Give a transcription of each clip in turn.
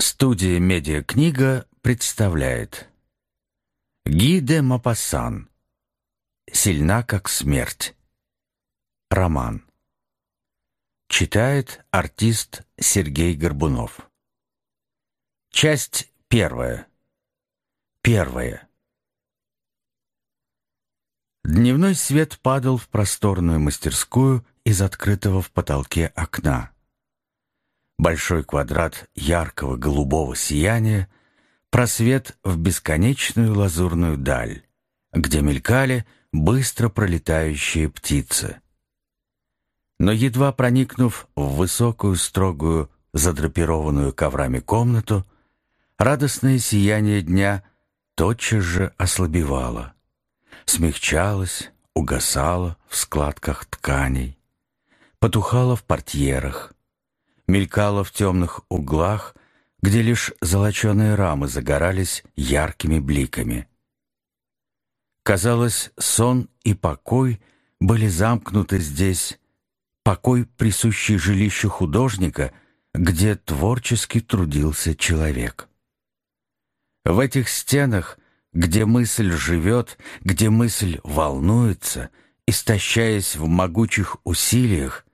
Студия «Медиакнига» представляет. Ги де Мапассан. «Сильна, как смерть» Роман. Читает артист Сергей Горбунов. Часть первая. Первая. Дневной свет падал в просторную мастерскую из открытого в потолке окна. Большой квадрат яркого голубого сияния, просвет в бесконечную лазурную даль, где мелькали быстро пролетающие птицы. Но едва проникнув в высокую, строгую, задрапированную коврами комнату, радостное сияние дня тотчас же ослабевало, смягчалось, угасало в складках тканей, потухало в портьерах, мелькала в темных углах, где лишь золоченые рамы загорались яркими бликами. Казалось, сон и покой были замкнуты здесь, покой, присущий жилищу художника, где творчески трудился человек. В этих стенах, где мысль живет, где мысль волнуется, истощаясь в могучих усилиях,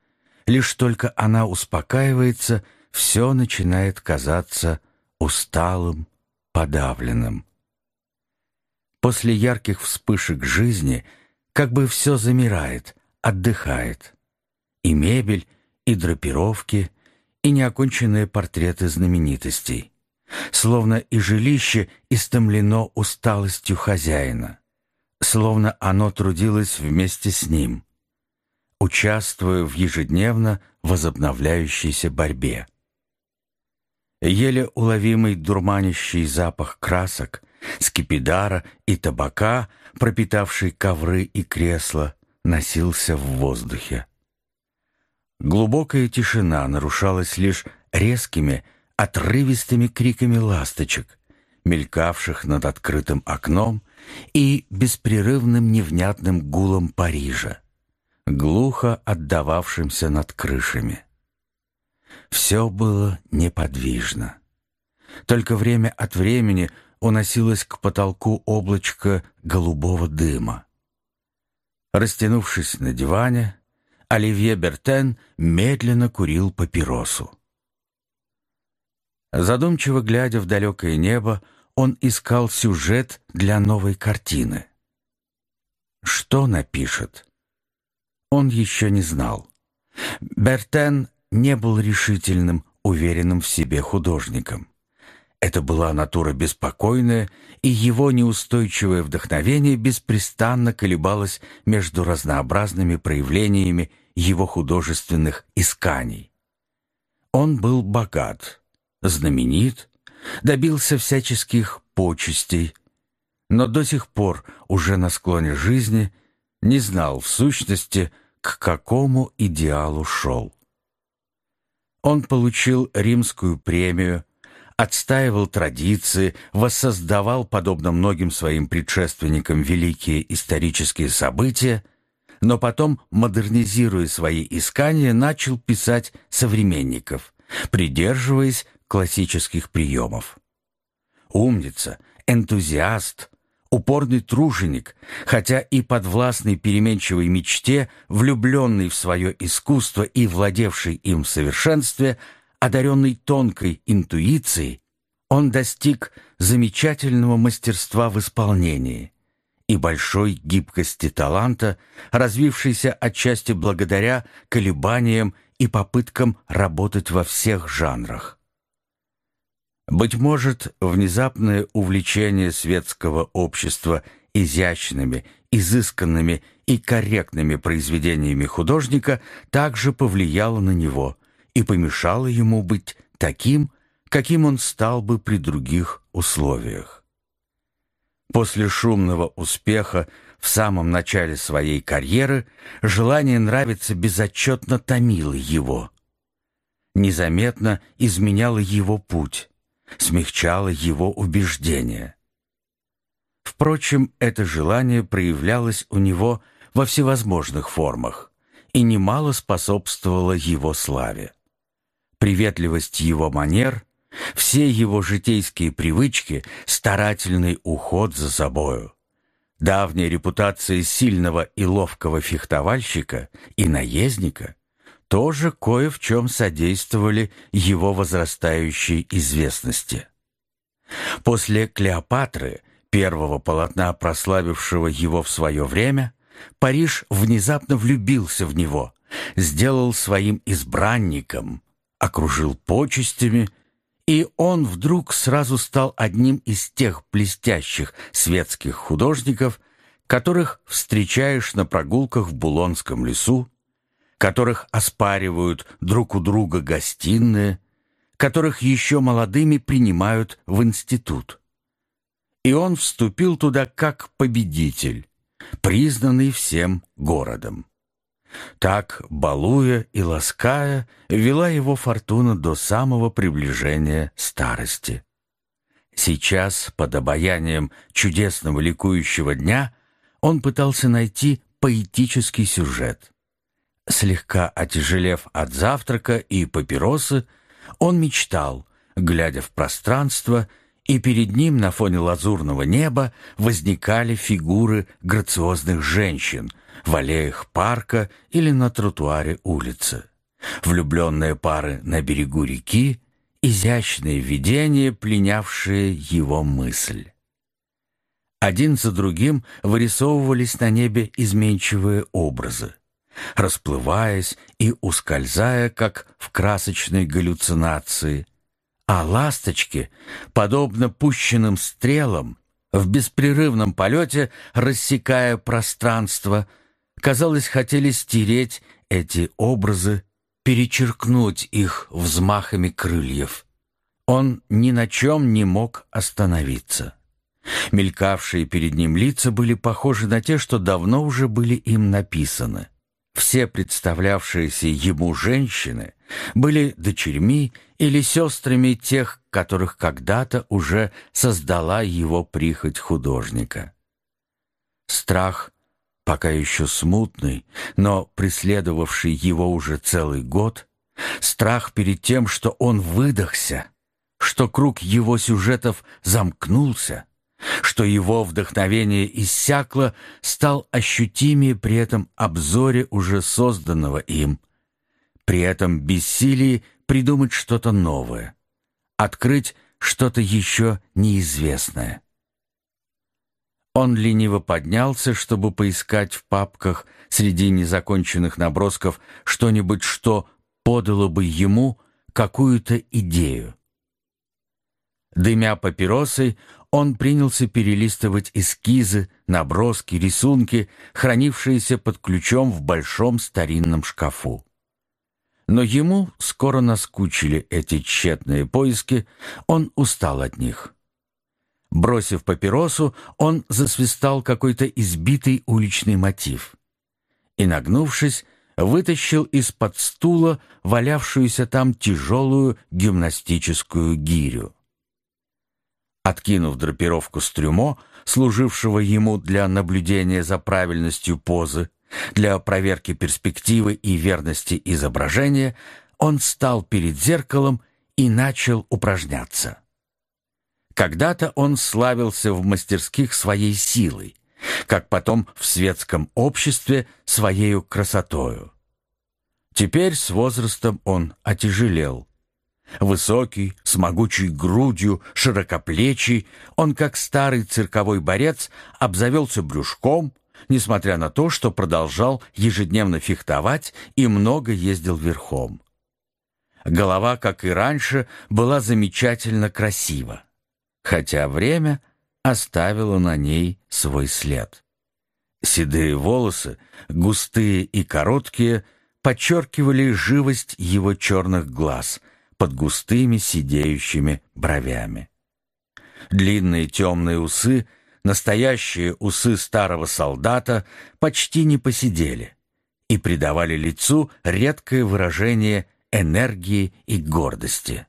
Лишь только она успокаивается, все начинает казаться усталым, подавленным. После ярких вспышек жизни как бы все замирает, отдыхает. И мебель, и драпировки, и неоконченные портреты знаменитостей. Словно и жилище истомлено усталостью хозяина. Словно оно трудилось вместе с ним участвуя в ежедневно возобновляющейся борьбе. Еле уловимый дурманящий запах красок, скипидара и табака, пропитавший ковры и кресла, носился в воздухе. Глубокая тишина нарушалась лишь резкими, отрывистыми криками ласточек, мелькавших над открытым окном и беспрерывным невнятным гулом Парижа глухо отдававшимся над крышами. Все было неподвижно. Только время от времени уносилось к потолку облачко голубого дыма. Растянувшись на диване, Оливье Бертен медленно курил папиросу. Задумчиво глядя в далекое небо, он искал сюжет для новой картины. Что напишет? Он еще не знал. Бертен не был решительным, уверенным в себе художником. Это была натура беспокойная, и его неустойчивое вдохновение беспрестанно колебалось между разнообразными проявлениями его художественных исканий. Он был богат, знаменит, добился всяческих почестей, но до сих пор, уже на склоне жизни, не знал в сущности, к какому идеалу шел. Он получил римскую премию, отстаивал традиции, воссоздавал, подобно многим своим предшественникам, великие исторические события, но потом, модернизируя свои искания, начал писать современников, придерживаясь классических приемов. Умница, энтузиаст, упорный труженик, хотя и подвластный переменчивой мечте, влюбленный в свое искусство и владевший им в совершенстве, одаренный тонкой интуицией, он достиг замечательного мастерства в исполнении и большой гибкости таланта, развившейся отчасти благодаря колебаниям и попыткам работать во всех жанрах. Быть может, внезапное увлечение светского общества изящными, изысканными и корректными произведениями художника также повлияло на него и помешало ему быть таким, каким он стал бы при других условиях. После шумного успеха в самом начале своей карьеры желание нравиться безотчетно томило его. Незаметно изменяло его путь смягчало его убеждения. Впрочем, это желание проявлялось у него во всевозможных формах и немало способствовало его славе. Приветливость его манер, все его житейские привычки, старательный уход за собою. Давняя репутация сильного и ловкого фехтовальщика и наездника тоже кое в чем содействовали его возрастающей известности. После «Клеопатры», первого полотна, прославившего его в свое время, Париж внезапно влюбился в него, сделал своим избранником, окружил почестями, и он вдруг сразу стал одним из тех блестящих светских художников, которых встречаешь на прогулках в Булонском лесу, которых оспаривают друг у друга гостиные, которых еще молодыми принимают в институт. И он вступил туда как победитель, признанный всем городом. Так, балуя и лаская, вела его фортуна до самого приближения старости. Сейчас, под обаянием чудесного ликующего дня, он пытался найти поэтический сюжет. Слегка отяжелев от завтрака и папиросы, он мечтал, глядя в пространство, и перед ним на фоне лазурного неба возникали фигуры грациозных женщин в аллеях парка или на тротуаре улицы. Влюбленные пары на берегу реки, изящные видения, пленявшие его мысль. Один за другим вырисовывались на небе изменчивые образы, расплываясь и ускользая, как в красочной галлюцинации – а ласточки, подобно пущенным стрелам, в беспрерывном полете, рассекая пространство, казалось, хотели стереть эти образы, перечеркнуть их взмахами крыльев. Он ни на чем не мог остановиться. Мелькавшие перед ним лица были похожи на те, что давно уже были им написаны. Все представлявшиеся ему женщины были дочерьми или сестрами тех, которых когда-то уже создала его прихоть художника. Страх, пока еще смутный, но преследовавший его уже целый год, страх перед тем, что он выдохся, что круг его сюжетов замкнулся, что его вдохновение иссякло, стал ощутимее при этом обзоре уже созданного им, при этом бессилии придумать что-то новое, открыть что-то еще неизвестное. Он лениво поднялся, чтобы поискать в папках среди незаконченных набросков что-нибудь, что подало бы ему какую-то идею. Дымя папиросой, он принялся перелистывать эскизы, наброски, рисунки, хранившиеся под ключом в большом старинном шкафу. Но ему скоро наскучили эти тщетные поиски, он устал от них. Бросив папиросу, он засвистал какой-то избитый уличный мотив. И, нагнувшись, вытащил из-под стула валявшуюся там тяжелую гимнастическую гирю. Откинув драпировку с трюмо, служившего ему для наблюдения за правильностью позы, для проверки перспективы и верности изображения, он стал перед зеркалом и начал упражняться. Когда-то он славился в мастерских своей силой, как потом в светском обществе своею красотою. Теперь с возрастом он отяжелел, Высокий, с могучей грудью, широкоплечий, он, как старый цирковой борец, обзавелся брюшком, несмотря на то, что продолжал ежедневно фехтовать и много ездил верхом. Голова, как и раньше, была замечательно красива, хотя время оставило на ней свой след. Седые волосы, густые и короткие, подчеркивали живость его черных глаз — под густыми сидеющими бровями. Длинные темные усы, настоящие усы старого солдата, почти не посидели и придавали лицу редкое выражение энергии и гордости.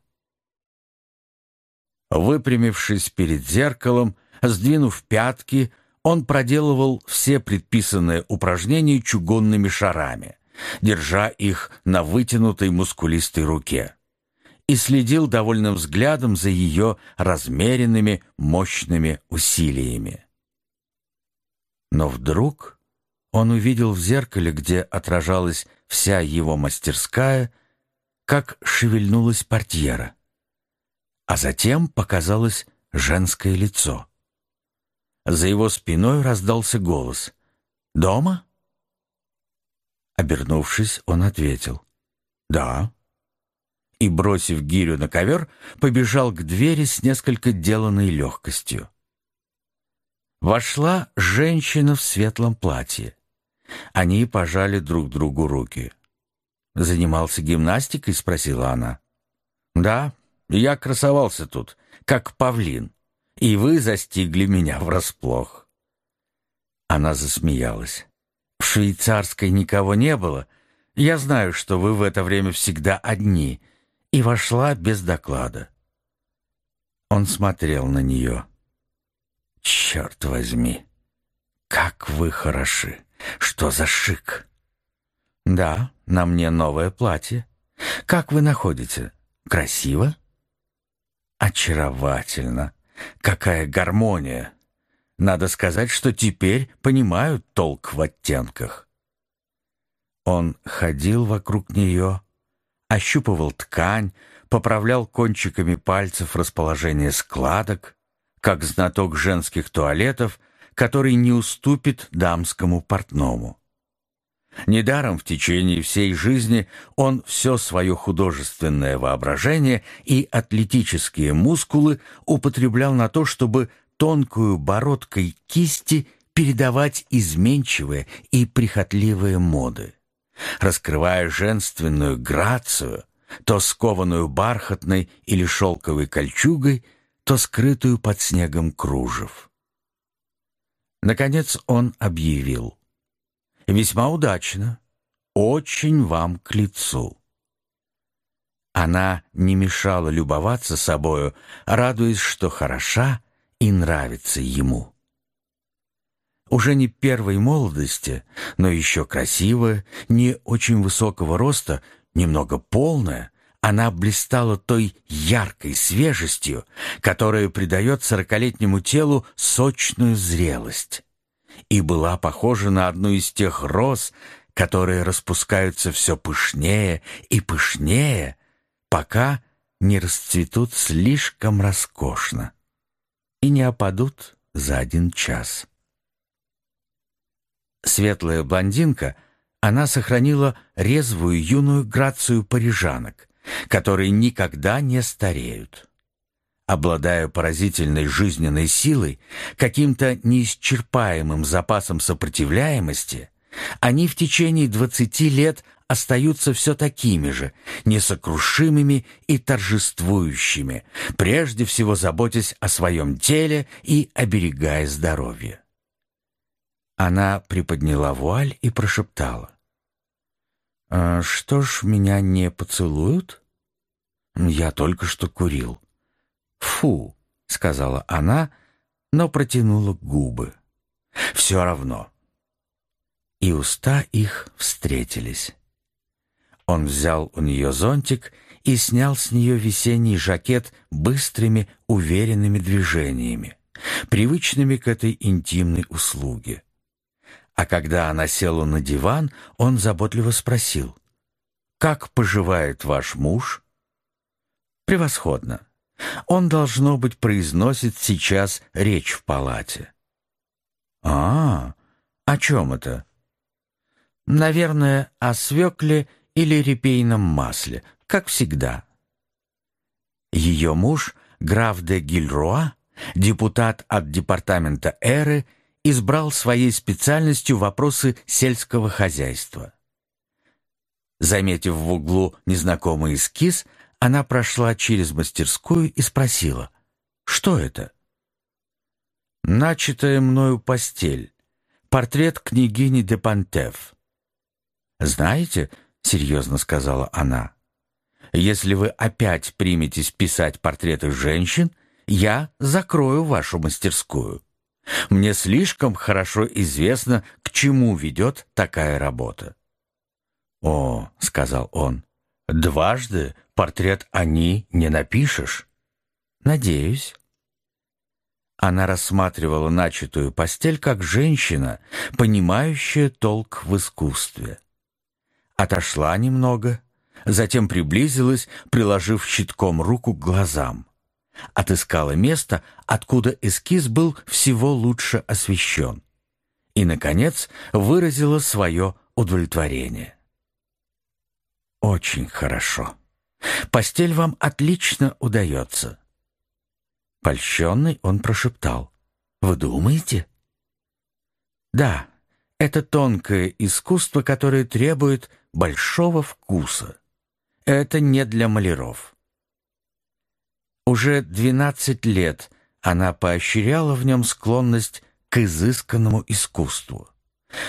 Выпрямившись перед зеркалом, сдвинув пятки, он проделывал все предписанные упражнения чугунными шарами, держа их на вытянутой мускулистой руке и следил довольным взглядом за ее размеренными, мощными усилиями. Но вдруг он увидел в зеркале, где отражалась вся его мастерская, как шевельнулась портьера, а затем показалось женское лицо. За его спиной раздался голос. «Дома?» Обернувшись, он ответил. «Да» и, бросив гирю на ковер, побежал к двери с несколько деланной легкостью. Вошла женщина в светлом платье. Они пожали друг другу руки. «Занимался гимнастикой?» — спросила она. «Да, я красовался тут, как павлин, и вы застигли меня врасплох». Она засмеялась. «В швейцарской никого не было. Я знаю, что вы в это время всегда одни, и вошла без доклада. Он смотрел на нее. «Черт возьми! Как вы хороши! Что за шик!» «Да, на мне новое платье. Как вы находите? Красиво?» «Очаровательно! Какая гармония! Надо сказать, что теперь понимают толк в оттенках». Он ходил вокруг нее, ощупывал ткань, поправлял кончиками пальцев расположение складок, как знаток женских туалетов, который не уступит дамскому портному. Недаром в течение всей жизни он все свое художественное воображение и атлетические мускулы употреблял на то, чтобы тонкую бородкой кисти передавать изменчивые и прихотливые моды раскрывая женственную грацию, то скованную бархатной или шелковой кольчугой, то скрытую под снегом кружев. Наконец он объявил. «Весьма удачно. Очень вам к лицу». Она не мешала любоваться собою, радуясь, что хороша и нравится ему уже не первой молодости, но еще красивая, не очень высокого роста, немного полная, она блистала той яркой свежестью, которая придает сорокалетнему телу сочную зрелость, и была похожа на одну из тех роз, которые распускаются все пышнее и пышнее, пока не расцветут слишком роскошно и не опадут за один час. Светлая блондинка, она сохранила резвую юную грацию парижанок, которые никогда не стареют. Обладая поразительной жизненной силой, каким-то неисчерпаемым запасом сопротивляемости, они в течение двадцати лет остаются все такими же, несокрушимыми и торжествующими, прежде всего заботясь о своем теле и оберегая здоровье. Она приподняла вуаль и прошептала. «А «Что ж, меня не поцелуют?» «Я только что курил». «Фу», — сказала она, но протянула губы. «Все равно». И уста их встретились. Он взял у нее зонтик и снял с нее весенний жакет быстрыми, уверенными движениями, привычными к этой интимной услуге. А когда она села на диван, он заботливо спросил, «Как поживает ваш муж?» «Превосходно. Он, должно быть, произносит сейчас речь в палате». «А, о чем это?» «Наверное, о свекле или репейном масле, как всегда». Ее муж, граф де Гильруа, депутат от департамента Эры избрал своей специальностью вопросы сельского хозяйства. Заметив в углу незнакомый эскиз, она прошла через мастерскую и спросила, «Что это?» «Начатая мною постель. Портрет княгини де Пантеф». «Знаете, — серьезно сказала она, — если вы опять приметесь писать портреты женщин, я закрою вашу мастерскую». Мне слишком хорошо известно, к чему ведет такая работа. «О», — сказал он, Дважды портрет они не напишешь. Надеюсь. Она рассматривала начатую постель как женщина, понимающая толк в искусстве. Отошла немного, затем приблизилась, приложив щитком руку к глазам. Отыскала место, откуда эскиз был всего лучше освещен. И, наконец, выразила свое удовлетворение. «Очень хорошо. Постель вам отлично удается». Польщенный он прошептал. «Вы думаете?» «Да, это тонкое искусство, которое требует большого вкуса. Это не для маляров». Уже двенадцать лет она поощряла в нем склонность к изысканному искусству,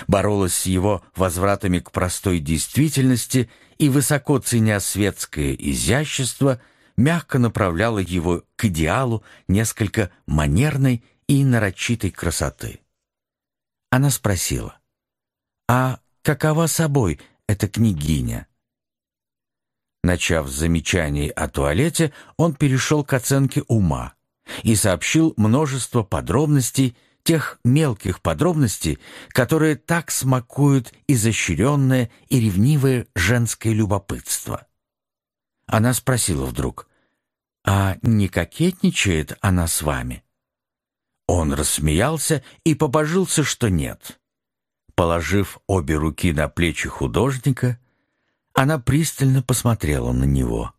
боролась с его возвратами к простой действительности и, высоко ценя светское изящество, мягко направляла его к идеалу несколько манерной и нарочитой красоты. Она спросила, «А какова собой эта княгиня?» Начав с замечаний о туалете, он перешел к оценке ума и сообщил множество подробностей, тех мелких подробностей, которые так смакуют изощренное и ревнивое женское любопытство. Она спросила вдруг, «А не кокетничает она с вами?» Он рассмеялся и побожился, что нет. Положив обе руки на плечи художника, она пристально посмотрела на него.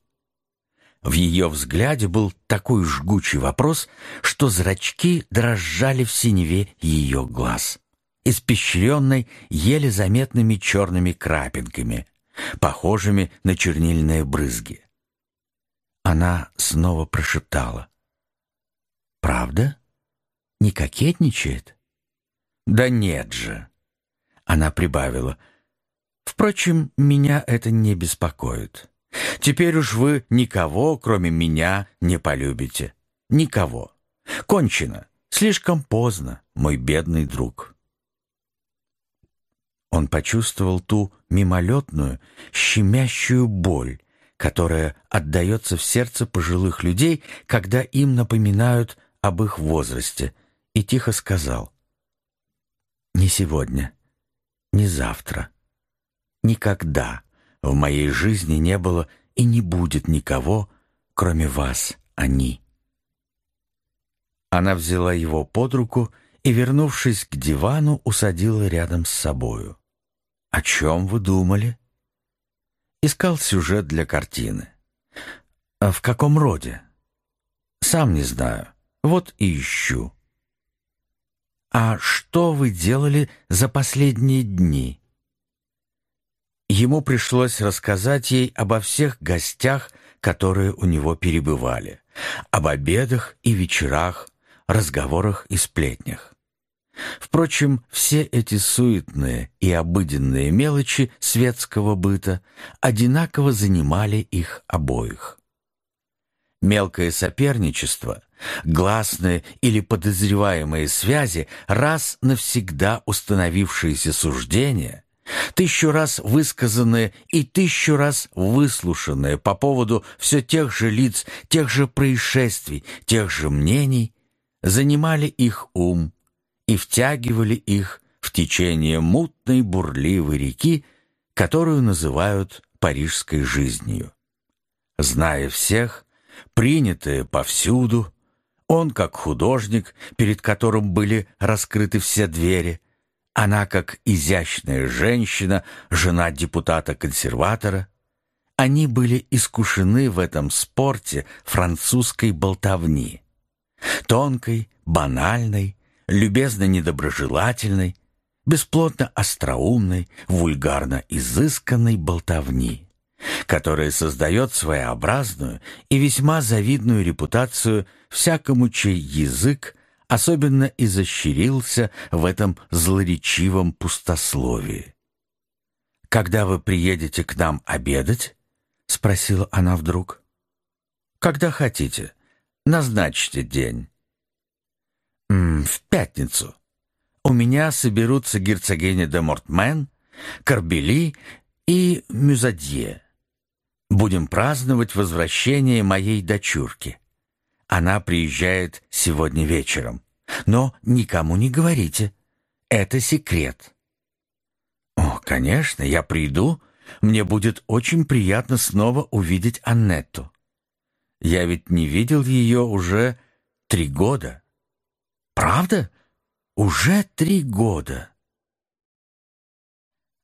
В ее взгляде был такой жгучий вопрос, что зрачки дрожали в синеве ее глаз, испещренной еле заметными черными крапинками, похожими на чернильные брызги. Она снова прошептала. «Правда? Не кокетничает?» «Да нет же!» Она прибавила — Впрочем, меня это не беспокоит. Теперь уж вы никого, кроме меня, не полюбите. Никого. Кончено. Слишком поздно, мой бедный друг. Он почувствовал ту мимолетную, щемящую боль, которая отдается в сердце пожилых людей, когда им напоминают об их возрасте, и тихо сказал «Не сегодня, не завтра». Никогда в моей жизни не было и не будет никого, кроме вас, они. Она взяла его под руку и, вернувшись к дивану, усадила рядом с собою. «О чем вы думали?» Искал сюжет для картины. «А в каком роде?» «Сам не знаю. Вот и ищу». «А что вы делали за последние дни?» Ему пришлось рассказать ей обо всех гостях, которые у него перебывали, об обедах и вечерах, разговорах и сплетнях. Впрочем, все эти суетные и обыденные мелочи светского быта одинаково занимали их обоих. Мелкое соперничество, гласные или подозреваемые связи, раз навсегда установившиеся суждения — Тысячу раз высказанное и тысячу раз выслушанное по поводу все тех же лиц, тех же происшествий, тех же мнений занимали их ум и втягивали их в течение мутной бурливой реки, которую называют парижской жизнью. Зная всех, принятые повсюду, он, как художник, перед которым были раскрыты все двери, она, как изящная женщина, жена депутата-консерватора, они были искушены в этом спорте французской болтовни. Тонкой, банальной, любезно-недоброжелательной, бесплотно остроумной, вульгарно-изысканной болтовни, которая создает своеобразную и весьма завидную репутацию всякому, чей язык особенно изощрился в этом злоречивом пустословии. «Когда вы приедете к нам обедать?» — спросила она вдруг. «Когда хотите. Назначьте день». «В пятницу. У меня соберутся герцогиня де Мортмен, Карбели и Мюзадье. Будем праздновать возвращение моей дочурки. Она приезжает сегодня вечером. Но никому не говорите. Это секрет. О, конечно, я приду. Мне будет очень приятно снова увидеть Аннетту. Я ведь не видел ее уже три года. Правда? Уже три года.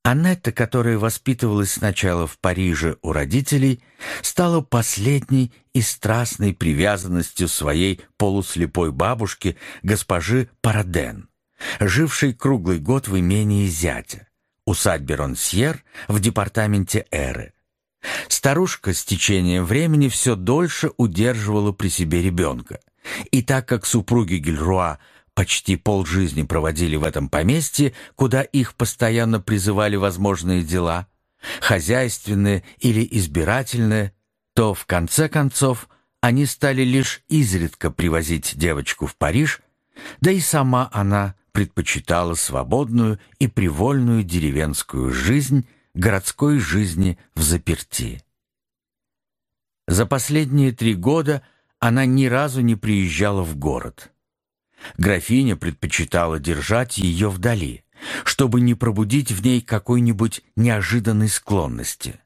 Аннетта, которая воспитывалась сначала в Париже у родителей, стала последней и страстной привязанностью своей полуслепой бабушки, госпожи Параден, жившей круглый год в имении зятя, усадьбе Ронсьер в департаменте Эры. Старушка с течением времени все дольше удерживала при себе ребенка, и так как супруги Гильруа почти полжизни проводили в этом поместье, куда их постоянно призывали возможные дела, хозяйственные или избирательные, то в конце концов они стали лишь изредка привозить девочку в Париж, да и сама она предпочитала свободную и привольную деревенскую жизнь городской жизни в заперти. За последние три года она ни разу не приезжала в город – Графиня предпочитала держать ее вдали, чтобы не пробудить в ней какой-нибудь неожиданной склонности,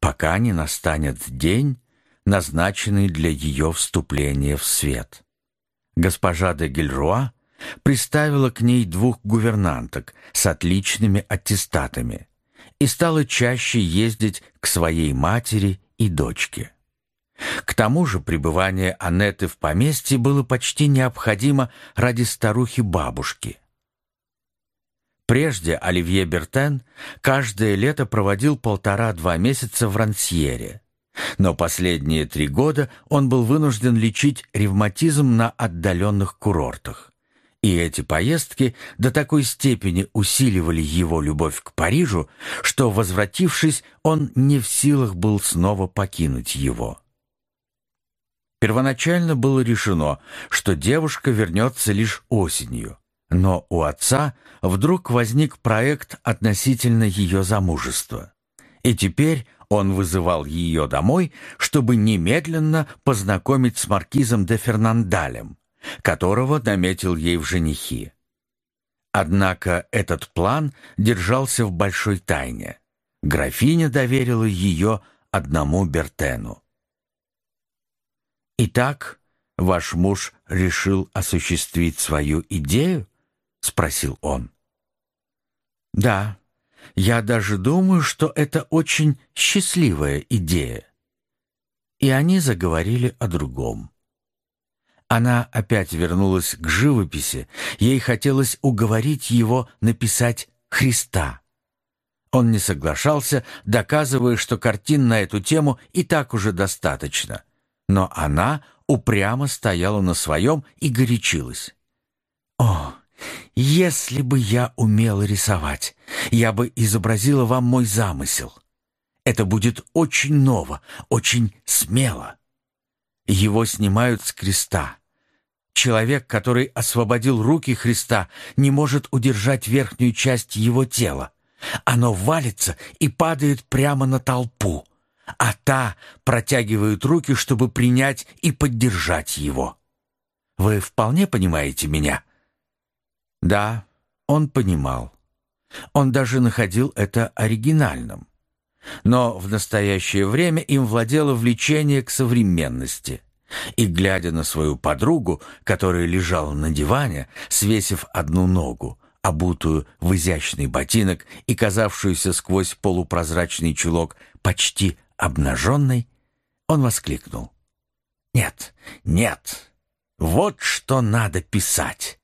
пока не настанет день, назначенный для ее вступления в свет. Госпожа де Гильруа приставила к ней двух гувернанток с отличными аттестатами и стала чаще ездить к своей матери и дочке. К тому же пребывание Анетты в поместье было почти необходимо ради старухи-бабушки. Прежде Оливье Бертен каждое лето проводил полтора-два месяца в Рансьере. Но последние три года он был вынужден лечить ревматизм на отдаленных курортах. И эти поездки до такой степени усиливали его любовь к Парижу, что, возвратившись, он не в силах был снова покинуть его. Первоначально было решено, что девушка вернется лишь осенью. Но у отца вдруг возник проект относительно ее замужества. И теперь он вызывал ее домой, чтобы немедленно познакомить с маркизом де Фернандалем, которого наметил ей в женихи. Однако этот план держался в большой тайне. Графиня доверила ее одному Бертену. «Итак, ваш муж решил осуществить свою идею?» — спросил он. «Да, я даже думаю, что это очень счастливая идея». И они заговорили о другом. Она опять вернулась к живописи, ей хотелось уговорить его написать «Христа». Он не соглашался, доказывая, что картин на эту тему и так уже достаточно, но она упрямо стояла на своем и горячилась. «О, если бы я умела рисовать, я бы изобразила вам мой замысел. Это будет очень ново, очень смело. Его снимают с креста. Человек, который освободил руки Христа, не может удержать верхнюю часть его тела. Оно валится и падает прямо на толпу а та протягивает руки, чтобы принять и поддержать его. Вы вполне понимаете меня? Да, он понимал. Он даже находил это оригинальным. Но в настоящее время им владело влечение к современности. И, глядя на свою подругу, которая лежала на диване, свесив одну ногу, обутую в изящный ботинок и казавшуюся сквозь полупрозрачный чулок почти обнаженной, он воскликнул. «Нет, нет, вот что надо писать.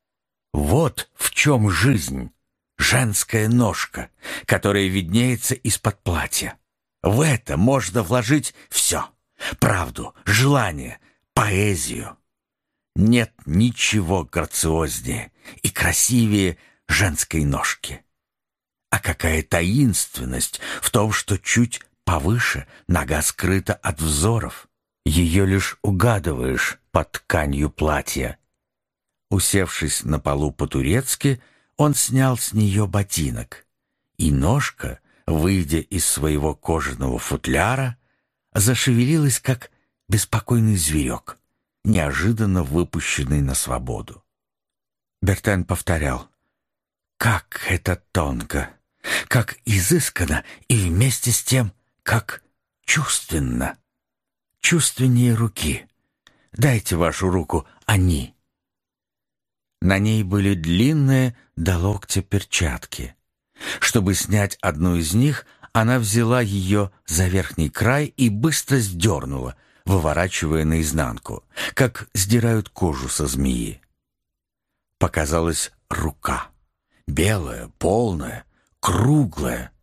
Вот в чем жизнь, женская ножка, которая виднеется из-под платья. В это можно вложить все — правду, желание, поэзию. Нет ничего грациознее и красивее женской ножки. А какая таинственность в том, что чуть Повыше нога скрыта от взоров. Ее лишь угадываешь под тканью платья. Усевшись на полу по-турецки, он снял с нее ботинок. И ножка, выйдя из своего кожаного футляра, зашевелилась, как беспокойный зверек, неожиданно выпущенный на свободу. Бертен повторял. «Как это тонко! Как изысканно и вместе с тем, как чувственно! Чувственнее руки! Дайте вашу руку, они!» На ней были длинные до локтя перчатки. Чтобы снять одну из них, она взяла ее за верхний край и быстро сдернула, выворачивая наизнанку, как сдирают кожу со змеи. Показалась рука, белая, полная, круглая,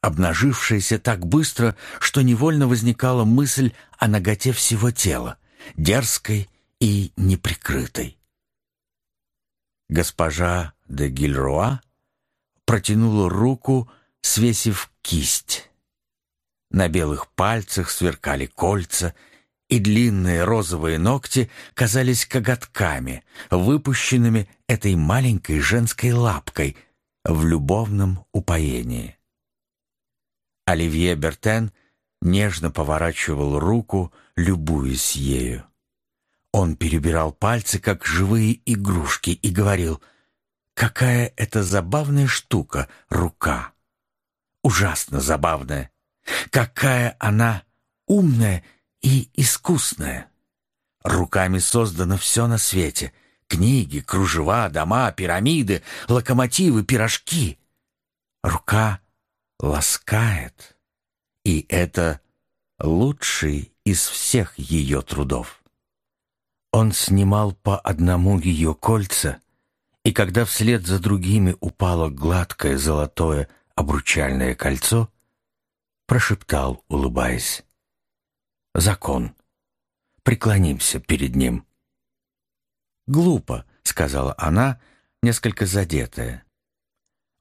обнажившаяся так быстро, что невольно возникала мысль о ноготе всего тела, дерзкой и неприкрытой. Госпожа де Гильруа протянула руку, свесив кисть. На белых пальцах сверкали кольца, и длинные розовые ногти казались коготками, выпущенными этой маленькой женской лапкой в любовном упоении. Оливье Бертен нежно поворачивал руку, любуясь ею. Он перебирал пальцы, как живые игрушки, и говорил — Какая это забавная штука — рука. Ужасно забавная. Какая она умная и искусная. Руками создано все на свете. Книги, кружева, дома, пирамиды, локомотивы, пирожки. Рука ласкает. И это лучший из всех ее трудов. Он снимал по одному ее кольца — и когда вслед за другими упало гладкое золотое обручальное кольцо, прошептал, улыбаясь, «Закон. Преклонимся перед ним». «Глупо», — сказала она, несколько задетая.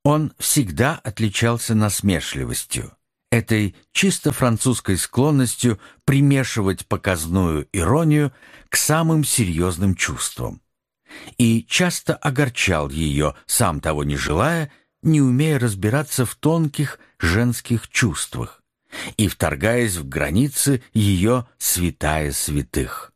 Он всегда отличался насмешливостью, этой чисто французской склонностью примешивать показную иронию к самым серьезным чувствам и часто огорчал ее, сам того не желая, не умея разбираться в тонких женских чувствах и вторгаясь в границы ее святая святых.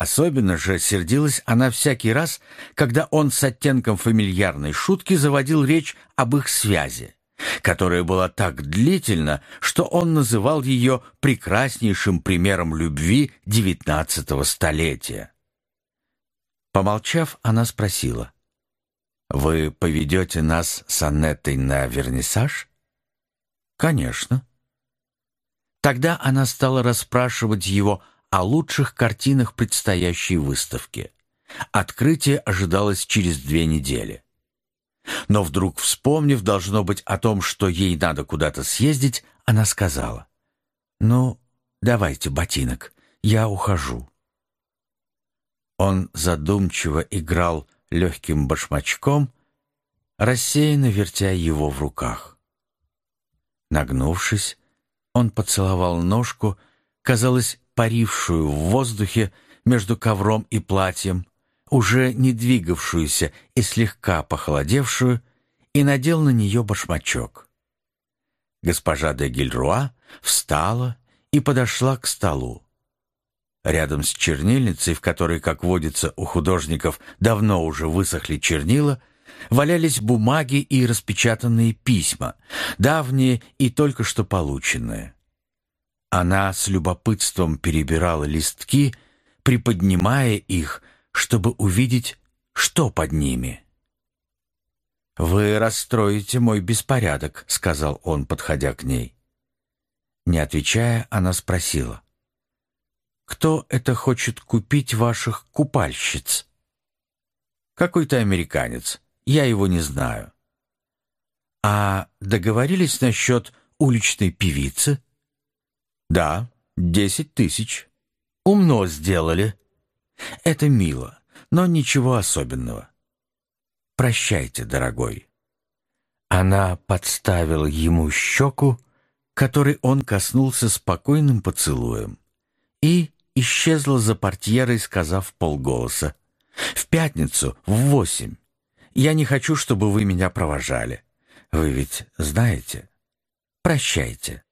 Особенно же сердилась она всякий раз, когда он с оттенком фамильярной шутки заводил речь об их связи, которая была так длительна, что он называл ее прекраснейшим примером любви девятнадцатого столетия. Помолчав, она спросила. «Вы поведете нас с Аннеттой на вернисаж?» «Конечно». Тогда она стала расспрашивать его о лучших картинах предстоящей выставки. Открытие ожидалось через две недели. Но вдруг, вспомнив, должно быть, о том, что ей надо куда-то съездить, она сказала, «Ну, давайте ботинок, я ухожу». Он задумчиво играл легким башмачком, рассеянно вертя его в руках. Нагнувшись, он поцеловал ножку, казалось, парившую в воздухе между ковром и платьем, уже не двигавшуюся и слегка похолодевшую, и надел на нее башмачок. Госпожа де Гильруа встала и подошла к столу. Рядом с чернильницей, в которой, как водится у художников, давно уже высохли чернила, валялись бумаги и распечатанные письма, давние и только что полученные. Она с любопытством перебирала листки, приподнимая их, чтобы увидеть, что под ними. «Вы расстроите мой беспорядок», — сказал он, подходя к ней. Не отвечая, она спросила кто это хочет купить ваших купальщиц? Какой-то американец. Я его не знаю. А договорились насчет уличной певицы? Да, десять тысяч. Умно сделали. Это мило, но ничего особенного. Прощайте, дорогой. Она подставила ему щеку, которой он коснулся спокойным поцелуем, и исчезла за портьерой, сказав полголоса. «В пятницу, в восемь. Я не хочу, чтобы вы меня провожали. Вы ведь знаете. Прощайте».